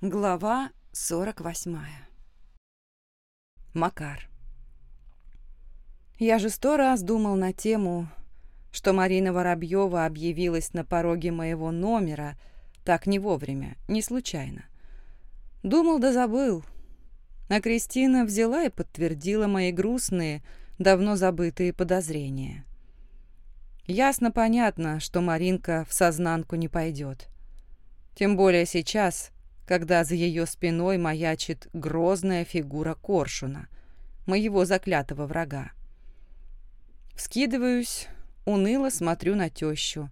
Глава 48 Макар Я же сто раз думал на тему, что Марина Воробьева объявилась на пороге моего номера так не вовремя, не случайно. Думал да забыл. А Кристина взяла и подтвердила мои грустные, давно забытые подозрения. Ясно понятно, что Маринка в сознанку не пойдет. Тем более сейчас, когда за ее спиной маячит грозная фигура Коршуна, моего заклятого врага. Вскидываюсь, уныло смотрю на тещу.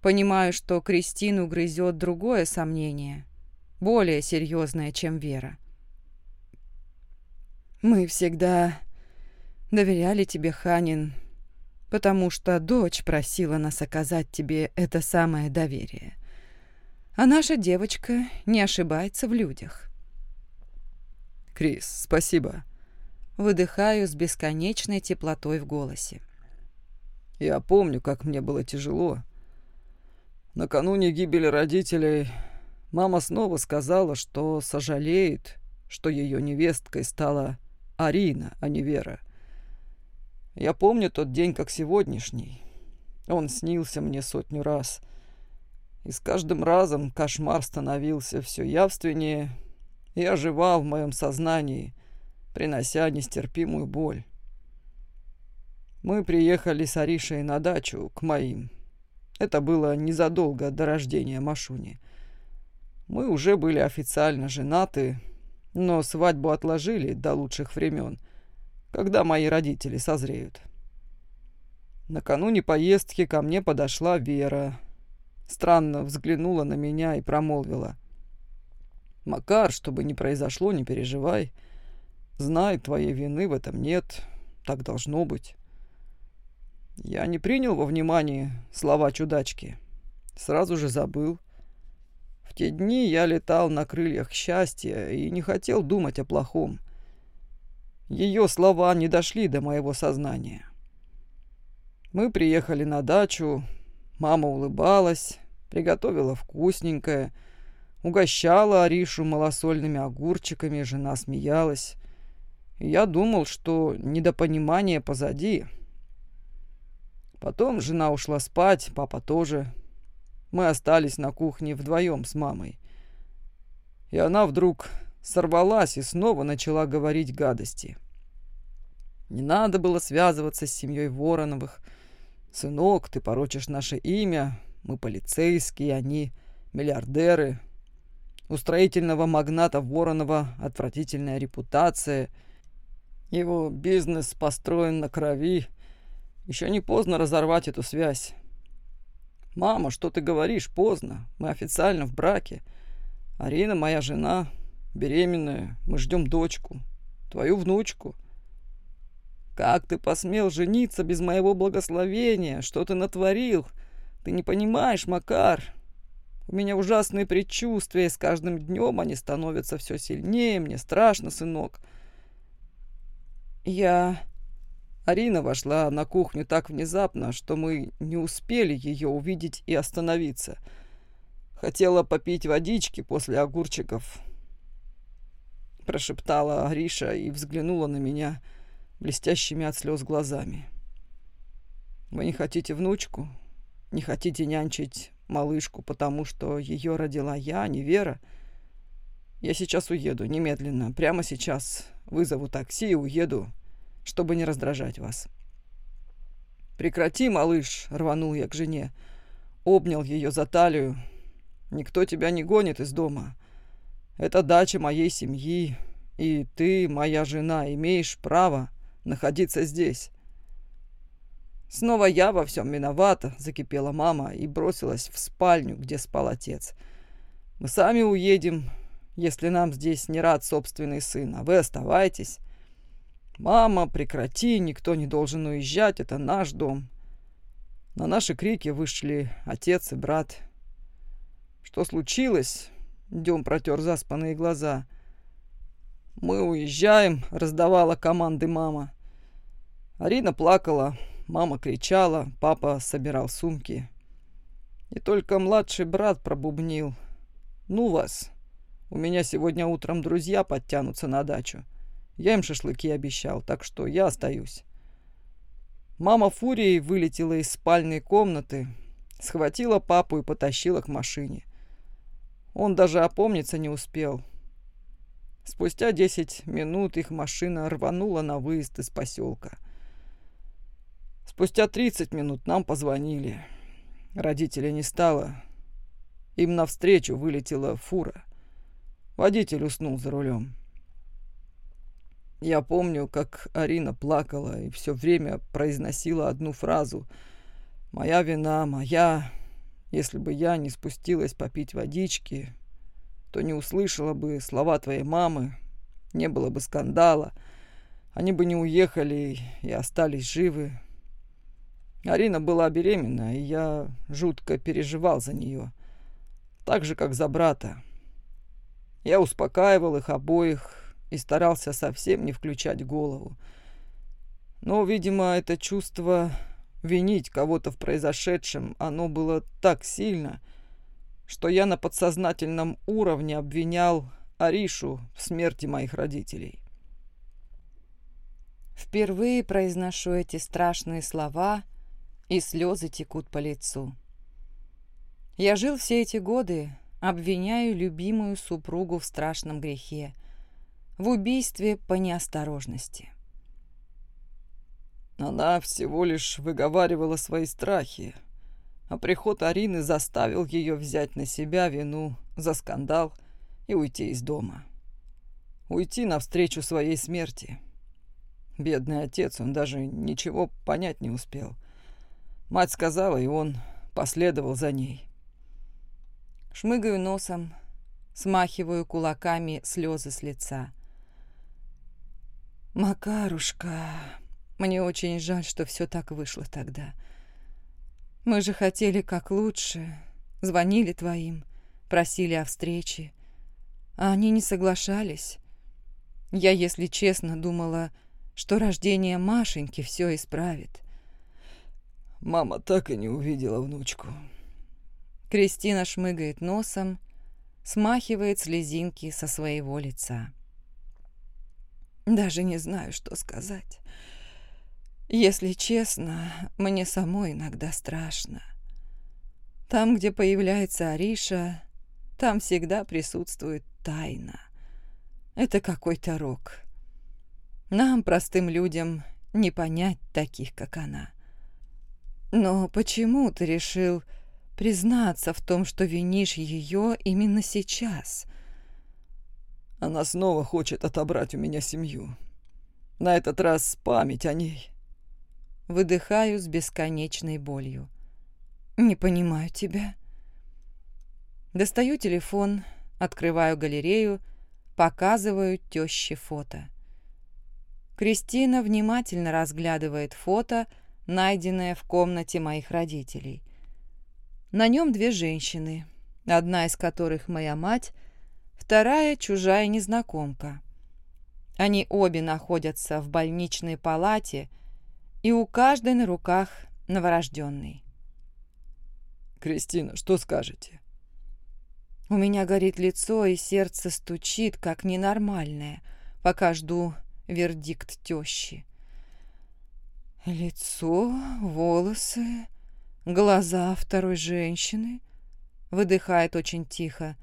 Понимаю, что Кристину грызет другое сомнение, более серьезное, чем Вера. «Мы всегда доверяли тебе, Ханин, потому что дочь просила нас оказать тебе это самое доверие. А наша девочка не ошибается в людях. «Крис, спасибо». Выдыхаю с бесконечной теплотой в голосе. «Я помню, как мне было тяжело. Накануне гибели родителей мама снова сказала, что сожалеет, что ее невесткой стала Арина, а не Вера. Я помню тот день как сегодняшний. Он снился мне сотню раз. И с каждым разом кошмар становился все явственнее и оживал в моем сознании, принося нестерпимую боль. Мы приехали с Аришей на дачу к моим. Это было незадолго до рождения Машуни. Мы уже были официально женаты, но свадьбу отложили до лучших времен — когда мои родители созреют. Накануне поездки ко мне подошла Вера. Странно взглянула на меня и промолвила. «Макар, чтобы не произошло, не переживай. Знай, твоей вины в этом нет. Так должно быть». Я не принял во внимание слова чудачки. Сразу же забыл. В те дни я летал на крыльях счастья и не хотел думать о плохом. — ее слова не дошли до моего сознания. Мы приехали на дачу, мама улыбалась, приготовила вкусненькое, угощала Аришу малосольными огурчиками, жена смеялась. Я думал, что недопонимание позади. Потом жена ушла спать, папа тоже. Мы остались на кухне вдвоем с мамой. И она вдруг сорвалась и снова начала говорить гадости. Не надо было связываться с семьей Вороновых. Сынок, ты порочишь наше имя. Мы полицейские, они миллиардеры. У строительного магната Воронова отвратительная репутация. Его бизнес построен на крови. Еще не поздно разорвать эту связь. «Мама, что ты говоришь? Поздно. Мы официально в браке. Арина моя жена, беременная. Мы ждем дочку. Твою внучку. Как ты посмел жениться без моего благословения? Что ты натворил? Ты не понимаешь, Макар. У меня ужасные предчувствия, и с каждым днем они становятся все сильнее. Мне страшно, сынок. Я... Арина вошла на кухню так внезапно, что мы не успели ее увидеть и остановиться. Хотела попить водички после огурчиков. Прошептала Ариша и взглянула на меня — блестящими от слез глазами. «Вы не хотите внучку? Не хотите нянчить малышку, потому что ее родила я, а не Вера? Я сейчас уеду, немедленно, прямо сейчас вызову такси и уеду, чтобы не раздражать вас». «Прекрати, малыш!» — рванул я к жене. Обнял ее за талию. «Никто тебя не гонит из дома. Это дача моей семьи, и ты, моя жена, имеешь право находиться здесь. Снова я во всем виновата, закипела мама и бросилась в спальню, где спал отец. Мы сами уедем, если нам здесь не рад собственный сын, а вы оставайтесь. Мама, прекрати, никто не должен уезжать, это наш дом. На наши крики вышли отец и брат. Что случилось? Дем протер заспанные глаза. «Мы уезжаем», — раздавала команды мама. Арина плакала, мама кричала, папа собирал сумки. И только младший брат пробубнил. «Ну вас, У меня сегодня утром друзья подтянутся на дачу. Я им шашлыки обещал, так что я остаюсь. Мама фурией вылетела из спальной комнаты, схватила папу и потащила к машине. Он даже опомниться не успел. Спустя десять минут их машина рванула на выезд из поселка. Спустя тридцать минут нам позвонили. Родителей не стало. Им навстречу вылетела фура. Водитель уснул за рулем. Я помню, как Арина плакала и все время произносила одну фразу «Моя вина, моя...» Если бы я не спустилась попить водички, то не услышала бы слова твоей мамы, не было бы скандала, они бы не уехали и остались живы. Арина была беременна, и я жутко переживал за нее, так же, как за брата. Я успокаивал их обоих и старался совсем не включать голову. Но, видимо, это чувство винить кого-то в произошедшем, оно было так сильно, что я на подсознательном уровне обвинял Аришу в смерти моих родителей. Впервые произношу эти страшные слова, и слезы текут по лицу. Я жил все эти годы, обвиняю любимую супругу в страшном грехе, в убийстве по неосторожности. Она всего лишь выговаривала свои страхи, а приход Арины заставил ее взять на себя вину за скандал и уйти из дома. Уйти навстречу своей смерти. Бедный отец, он даже ничего понять не успел. Мать сказала, и он последовал за ней. Шмыгаю носом, смахиваю кулаками слезы с лица. «Макарушка, мне очень жаль, что все так вышло тогда. Мы же хотели как лучше, звонили твоим, просили о встрече, а они не соглашались. Я, если честно, думала, что рождение Машеньки все исправит». Мама так и не увидела внучку. Кристина шмыгает носом, смахивает слезинки со своего лица. Даже не знаю, что сказать. Если честно, мне самой иногда страшно. Там, где появляется Ариша, там всегда присутствует тайна. Это какой-то рок. Нам, простым людям, не понять таких, как она. Но почему ты решил признаться в том, что винишь ее именно сейчас. Она снова хочет отобрать у меня семью. На этот раз память о ней. Выдыхаю с бесконечной болью. Не понимаю тебя. Достаю телефон, открываю галерею, показываю тёще фото. Кристина внимательно разглядывает фото, найденное в комнате моих родителей. На нем две женщины, одна из которых моя мать, вторая чужая незнакомка. Они обе находятся в больничной палате, и у каждой на руках новорожденный. «Кристина, что скажете?» У меня горит лицо, и сердце стучит, как ненормальное, пока жду вердикт тещи. Лицо, волосы, Глаза второй женщины выдыхает очень тихо,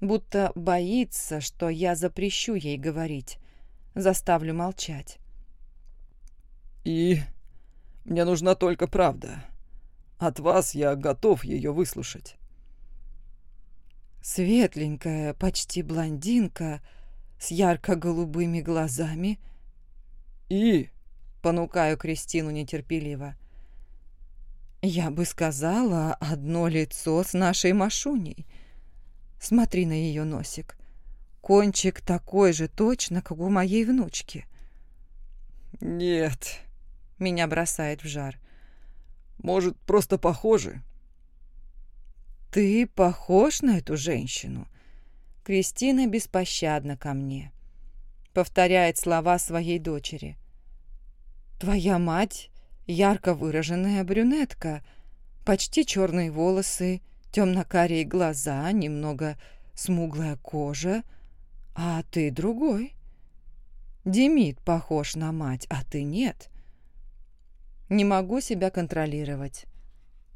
будто боится, что я запрещу ей говорить, заставлю молчать. «И мне нужна только правда. От вас я готов ее выслушать». Светленькая, почти блондинка, с ярко-голубыми глазами. «И?» — понукаю Кристину нетерпеливо. Я бы сказала, одно лицо с нашей Машуней. Смотри на ее носик. Кончик такой же точно, как у моей внучки. Нет. Меня бросает в жар. Может, просто похожи? Ты похож на эту женщину? Кристина беспощадна ко мне. Повторяет слова своей дочери. Твоя мать ярко выраженная брюнетка, почти черные волосы, темно-карие глаза, немного смуглая кожа, а ты другой. Демид похож на мать, а ты нет. Не могу себя контролировать.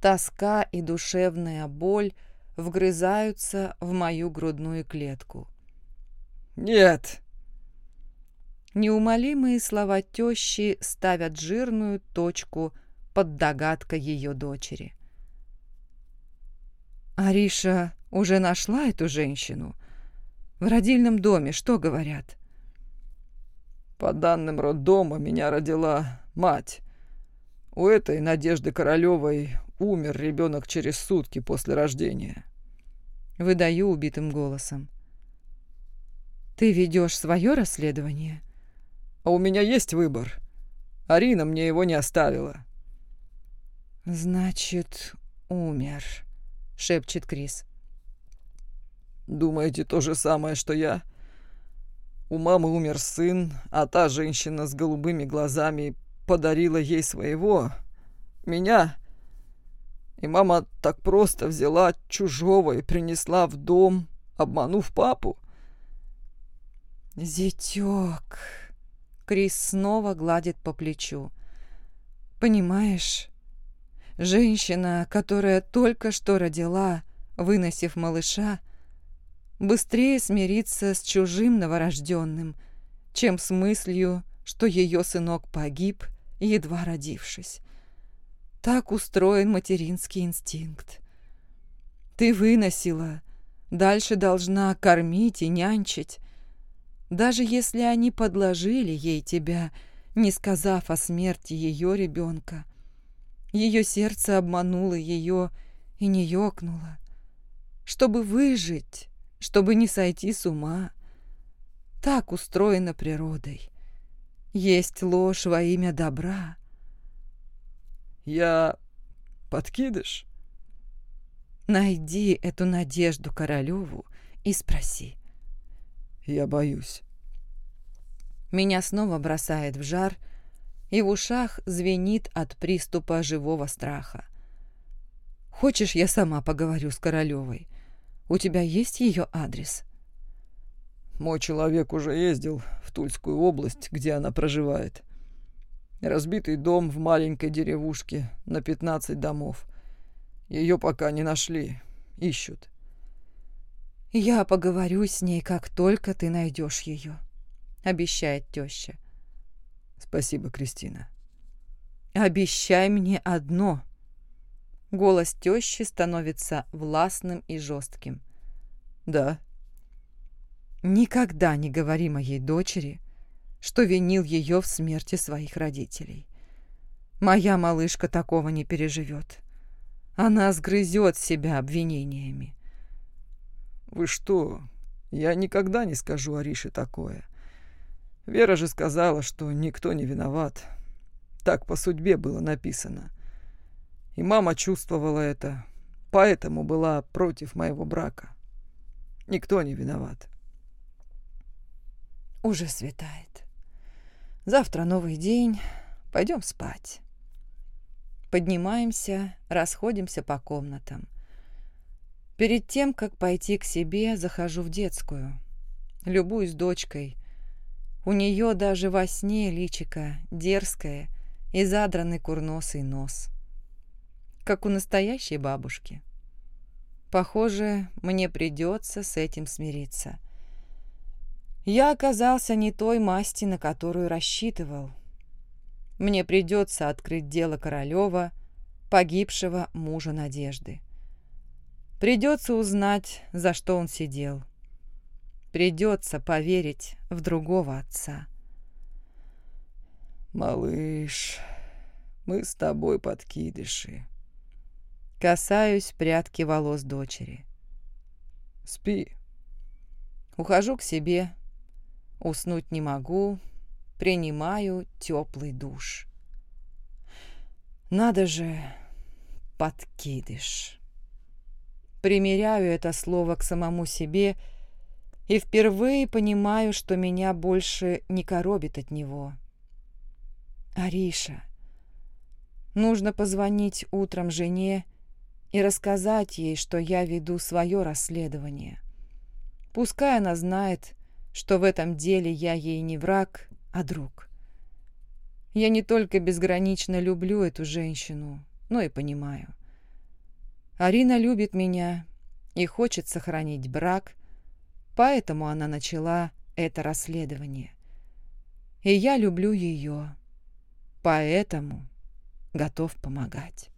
Тоска и душевная боль вгрызаются в мою грудную клетку. «Нет!» Неумолимые слова тещи ставят жирную точку под догадкой ее дочери. Ариша уже нашла эту женщину? В родильном доме что говорят? По данным роддома меня родила мать. У этой Надежды Королевой умер ребенок через сутки после рождения. Выдаю убитым голосом. Ты ведешь свое расследование? А у меня есть выбор. Арина мне его не оставила. Значит, умер, шепчет Крис. Думаете то же самое, что я? У мамы умер сын, а та женщина с голубыми глазами подарила ей своего, меня. И мама так просто взяла чужого и принесла в дом, обманув папу. «Зятёк!» Крис снова гладит по плечу. «Понимаешь, женщина, которая только что родила, выносив малыша, быстрее смирится с чужим новорожденным, чем с мыслью, что ее сынок погиб, едва родившись. Так устроен материнский инстинкт. Ты выносила, дальше должна кормить и нянчить. Даже если они подложили ей тебя, не сказав о смерти ее ребенка. Ее сердце обмануло ее и не ёкнуло. Чтобы выжить, чтобы не сойти с ума. Так устроена природой. Есть ложь во имя добра. Я подкидыш? Найди эту Надежду Королеву и спроси. Я боюсь. Меня снова бросает в жар, и в ушах звенит от приступа живого страха. Хочешь, я сама поговорю с Королевой? У тебя есть ее адрес? Мой человек уже ездил в Тульскую область, где она проживает. Разбитый дом в маленькой деревушке на 15 домов. Ее пока не нашли. Ищут. «Я поговорю с ней, как только ты найдешь ее», — обещает теща. «Спасибо, Кристина». «Обещай мне одно». Голос тещи становится властным и жестким. «Да». «Никогда не говори моей дочери, что винил ее в смерти своих родителей. Моя малышка такого не переживет. Она сгрызет себя обвинениями. «Вы что? Я никогда не скажу Арише такое. Вера же сказала, что никто не виноват. Так по судьбе было написано. И мама чувствовала это, поэтому была против моего брака. Никто не виноват». Уже светает. Завтра новый день. Пойдем спать. Поднимаемся, расходимся по комнатам. Перед тем, как пойти к себе, захожу в детскую. Любуюсь дочкой. У нее даже во сне личика дерзкое и задранный курносый нос. Как у настоящей бабушки. Похоже, мне придется с этим смириться. Я оказался не той масти, на которую рассчитывал. Мне придется открыть дело Королева, погибшего мужа Надежды. Придется узнать, за что он сидел. Придется поверить в другого отца. «Малыш, мы с тобой подкидыши». Касаюсь прядки волос дочери. «Спи». Ухожу к себе. Уснуть не могу. Принимаю теплый душ. Надо же, подкидыш примеряю это слово к самому себе и впервые понимаю, что меня больше не коробит от него. Ариша. Нужно позвонить утром жене и рассказать ей, что я веду свое расследование. Пускай она знает, что в этом деле я ей не враг, а друг. Я не только безгранично люблю эту женщину, но и понимаю. Арина любит меня и хочет сохранить брак, поэтому она начала это расследование. И я люблю ее, поэтому готов помогать.